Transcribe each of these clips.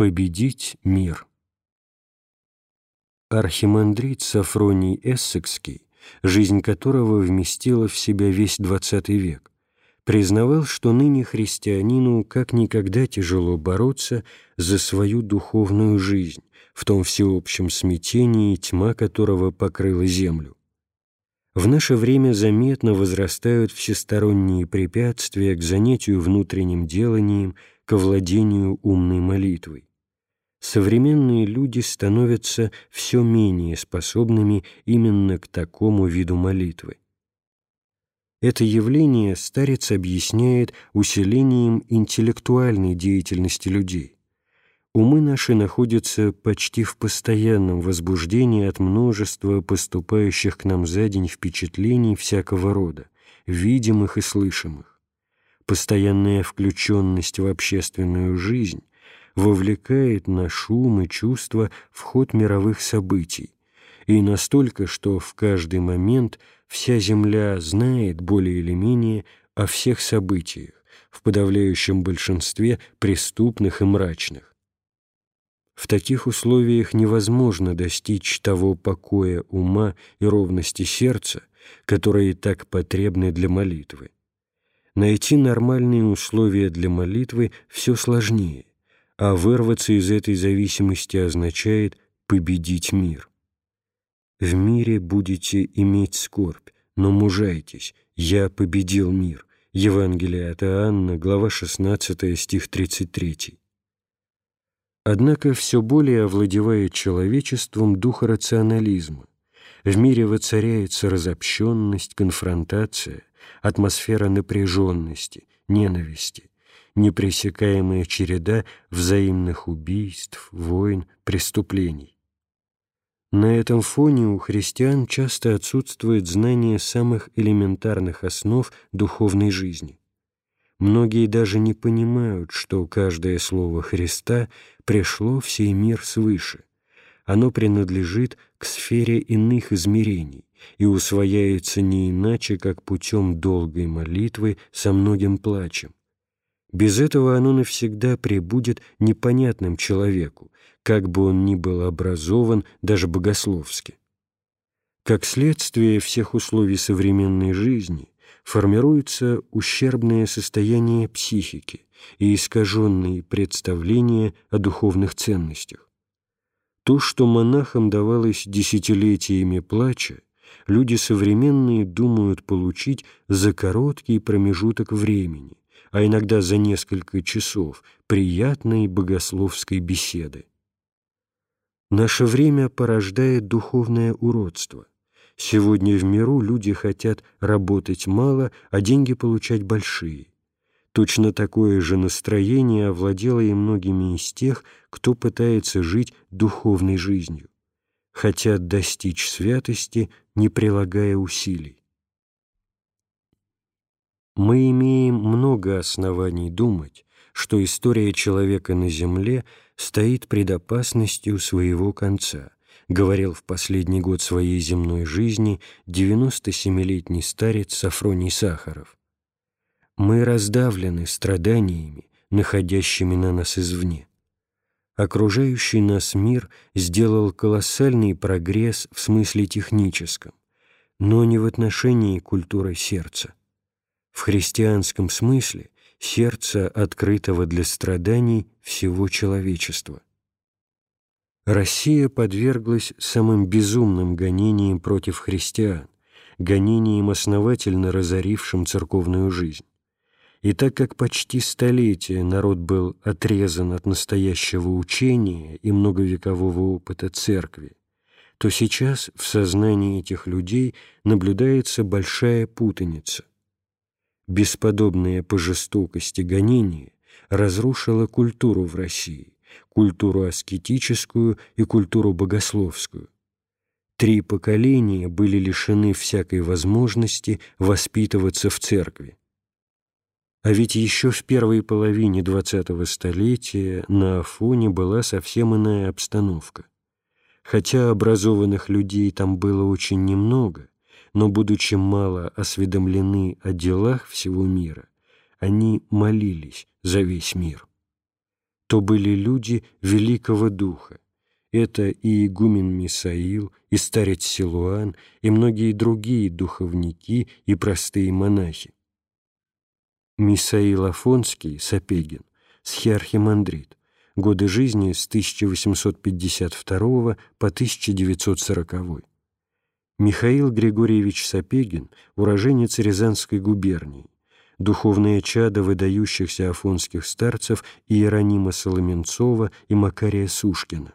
Победить мир. Архимандрит Сафроний Эссекский, жизнь которого вместила в себя весь XX век, признавал, что ныне христианину как никогда тяжело бороться за свою духовную жизнь в том всеобщем смятении, тьма которого покрыла землю. В наше время заметно возрастают всесторонние препятствия к занятию внутренним деланием, к овладению умной молитвой современные люди становятся все менее способными именно к такому виду молитвы. Это явление старец объясняет усилением интеллектуальной деятельности людей. Умы наши находятся почти в постоянном возбуждении от множества поступающих к нам за день впечатлений всякого рода, видимых и слышимых. Постоянная включенность в общественную жизнь вовлекает на шум и чувства в ход мировых событий, и настолько, что в каждый момент вся Земля знает более или менее о всех событиях, в подавляющем большинстве преступных и мрачных. В таких условиях невозможно достичь того покоя ума и ровности сердца, которые так потребны для молитвы. Найти нормальные условия для молитвы все сложнее а вырваться из этой зависимости означает победить мир. В мире будете иметь скорбь, но мужайтесь, я победил мир. Евангелие от Иоанна, глава 16, стих 33. Однако все более овладевает человечеством дух рационализма. В мире воцаряется разобщенность, конфронтация, атмосфера напряженности, ненависти непресекаемая череда взаимных убийств, войн, преступлений. На этом фоне у христиан часто отсутствует знание самых элементарных основ духовной жизни. Многие даже не понимают, что каждое слово Христа пришло в сей мир свыше. Оно принадлежит к сфере иных измерений и усвояется не иначе, как путем долгой молитвы со многим плачем. Без этого оно навсегда пребудет непонятным человеку, как бы он ни был образован даже богословски. Как следствие всех условий современной жизни формируется ущербное состояние психики и искаженные представления о духовных ценностях. То, что монахам давалось десятилетиями плача, люди современные думают получить за короткий промежуток времени, а иногда за несколько часов приятной богословской беседы. Наше время порождает духовное уродство. Сегодня в миру люди хотят работать мало, а деньги получать большие. Точно такое же настроение овладело и многими из тех, кто пытается жить духовной жизнью. Хотят достичь святости, не прилагая усилий мы имеем много оснований думать, что история человека на Земле стоит пред опасностью своего конца, говорил в последний год своей земной жизни 97-летний старец Сафроний Сахаров. Мы раздавлены страданиями, находящими на нас извне. Окружающий нас мир сделал колоссальный прогресс в смысле техническом, но не в отношении культуры сердца в христианском смысле сердце открытого для страданий всего человечества. Россия подверглась самым безумным гонениям против христиан, гонениям, основательно разорившим церковную жизнь. И так как почти столетие народ был отрезан от настоящего учения и многовекового опыта церкви, то сейчас в сознании этих людей наблюдается большая путаница бесподобное по жестокости гонение разрушило культуру в России, культуру аскетическую и культуру богословскую. Три поколения были лишены всякой возможности воспитываться в церкви. А ведь еще в первой половине XX столетия на Афоне была совсем иная обстановка. Хотя образованных людей там было очень немного, но, будучи мало осведомлены о делах всего мира, они молились за весь мир. то были люди великого духа. Это и игумен Мисаил, и старец Силуан, и многие другие духовники и простые монахи. Мисаил Афонский, Сапегин, схиархимандрит, годы жизни с 1852 по 1940. Михаил Григорьевич Сапегин, уроженец Рязанской губернии, духовное чадо выдающихся афонских старцев Иеронима Соломенцова и Макария Сушкина.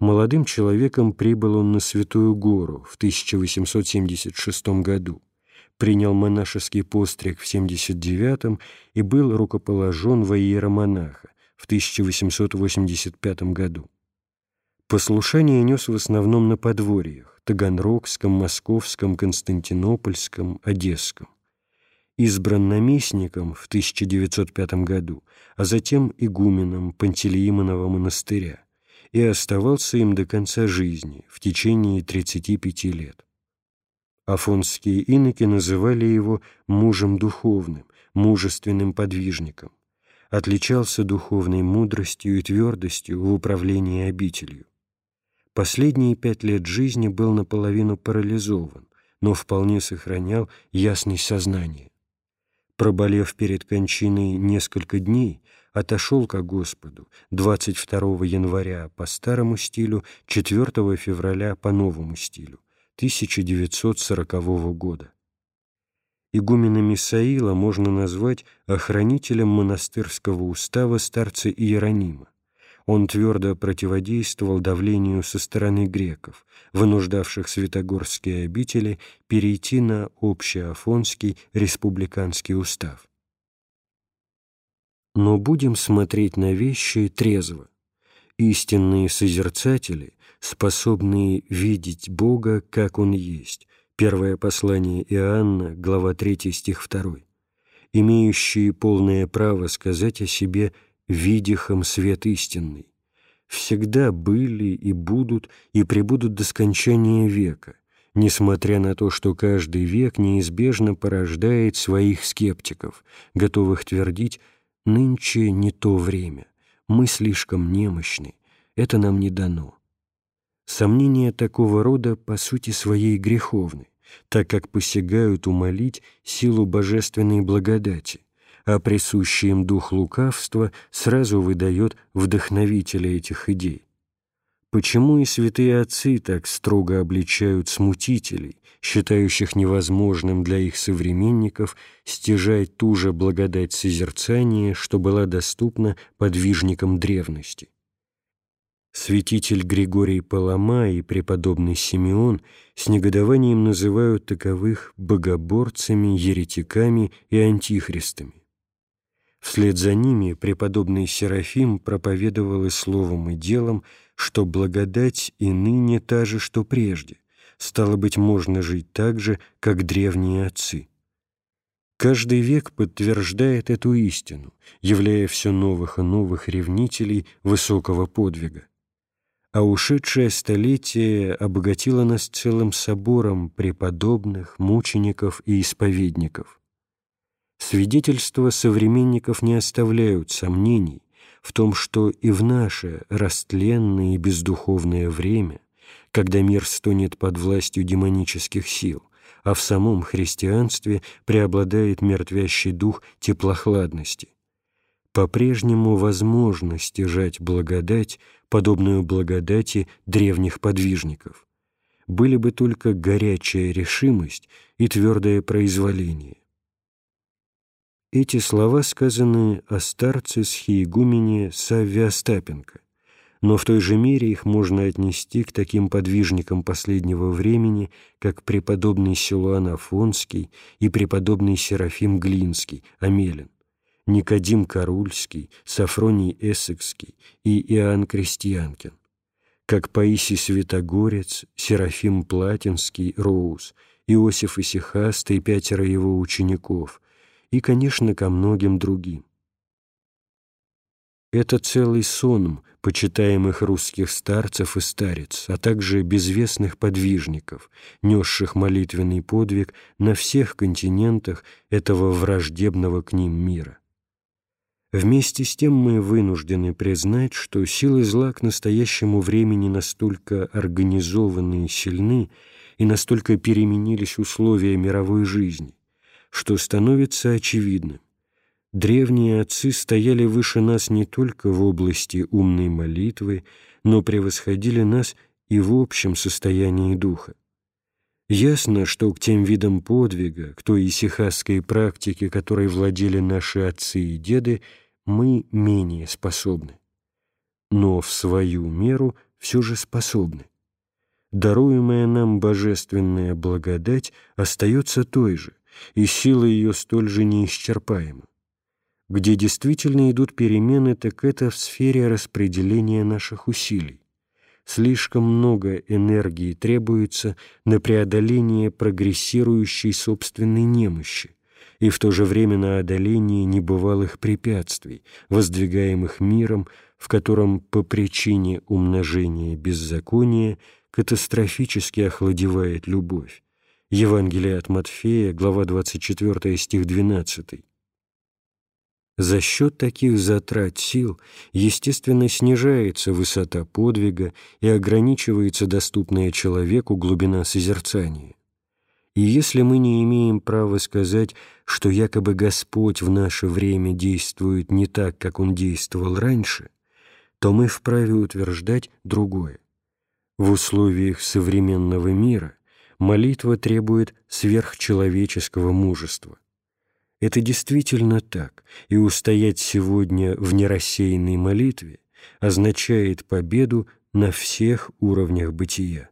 Молодым человеком прибыл он на Святую Гору в 1876 году, принял монашеский постриг в 79 и был рукоположен во иеромонаха в 1885 году. Послушание нес в основном на подворьях – Таганрогском, Московском, Константинопольском, Одесском. Избран наместником в 1905 году, а затем игуменом Пантелеимонова монастыря и оставался им до конца жизни, в течение 35 лет. Афонские иноки называли его мужем духовным, мужественным подвижником. Отличался духовной мудростью и твердостью в управлении обителью. Последние пять лет жизни был наполовину парализован, но вполне сохранял ясность сознания. Проболев перед кончиной несколько дней, отошел ко Господу 22 января по старому стилю, 4 февраля по новому стилю, 1940 года. Игумена Мисаила можно назвать охранителем монастырского устава старца Иеронима он твердо противодействовал давлению со стороны греков, вынуждавших святогорские обители перейти на общеафонский республиканский устав. Но будем смотреть на вещи трезво. Истинные созерцатели, способные видеть Бога, как Он есть, первое послание Иоанна, глава 3, стих 2, имеющие полное право сказать о себе – видихом свет истинный, всегда были и будут и пребудут до скончания века, несмотря на то, что каждый век неизбежно порождает своих скептиков, готовых твердить «нынче не то время, мы слишком немощны, это нам не дано». Сомнения такого рода по сути своей греховны, так как посягают умолить силу божественной благодати, а присущий им дух лукавства сразу выдает вдохновителя этих идей. Почему и святые отцы так строго обличают смутителей, считающих невозможным для их современников стяжать ту же благодать созерцания, что была доступна подвижникам древности? Святитель Григорий Палама и преподобный Симеон с негодованием называют таковых богоборцами, еретиками и антихристами. Вслед за ними преподобный Серафим проповедовал и словом, и делом, что благодать и ныне та же, что прежде. Стало быть, можно жить так же, как древние отцы. Каждый век подтверждает эту истину, являя все новых и новых ревнителей высокого подвига. А ушедшее столетие обогатило нас целым собором преподобных, мучеников и исповедников. Свидетельства современников не оставляют сомнений в том, что и в наше растленное и бездуховное время, когда мир стонет под властью демонических сил, а в самом христианстве преобладает мертвящий дух теплохладности, по-прежнему возможно стяжать благодать, подобную благодати древних подвижников. Были бы только горячая решимость и твердое произволение. Эти слова сказаны о старце схиегумене Савве Остапенко, но в той же мере их можно отнести к таким подвижникам последнего времени, как преподобный Силуан Афонский и преподобный Серафим Глинский, Амелин, Никодим Карульский, Сафроний Эссекский и Иоанн Крестьянкин, как Паисий Святогорец, Серафим Платинский, Роуз, Иосиф Исихаста и пятеро его учеников – и, конечно, ко многим другим. Это целый сон почитаемых русских старцев и старец, а также безвестных подвижников, несших молитвенный подвиг на всех континентах этого враждебного к ним мира. Вместе с тем мы вынуждены признать, что силы зла к настоящему времени настолько организованы и сильны, и настолько переменились условия мировой жизни, что становится очевидным. Древние отцы стояли выше нас не только в области умной молитвы, но превосходили нас и в общем состоянии духа. Ясно, что к тем видам подвига, к той исихасской практике, которой владели наши отцы и деды, мы менее способны. Но в свою меру все же способны. Даруемая нам божественная благодать остается той же, и сила ее столь же неисчерпаема. Где действительно идут перемены, так это в сфере распределения наших усилий слишком много энергии требуется на преодоление прогрессирующей собственной немощи и в то же время на одоление небывалых препятствий, воздвигаемых миром, в котором по причине умножения беззакония катастрофически охладевает любовь. Евангелие от Матфея, глава 24, стих 12. За счет таких затрат сил, естественно, снижается высота подвига и ограничивается доступная человеку глубина созерцания. И если мы не имеем права сказать, что якобы Господь в наше время действует не так, как Он действовал раньше, то мы вправе утверждать другое. В условиях современного мира молитва требует сверхчеловеческого мужества. Это действительно так, и устоять сегодня в нерассеянной молитве означает победу на всех уровнях бытия.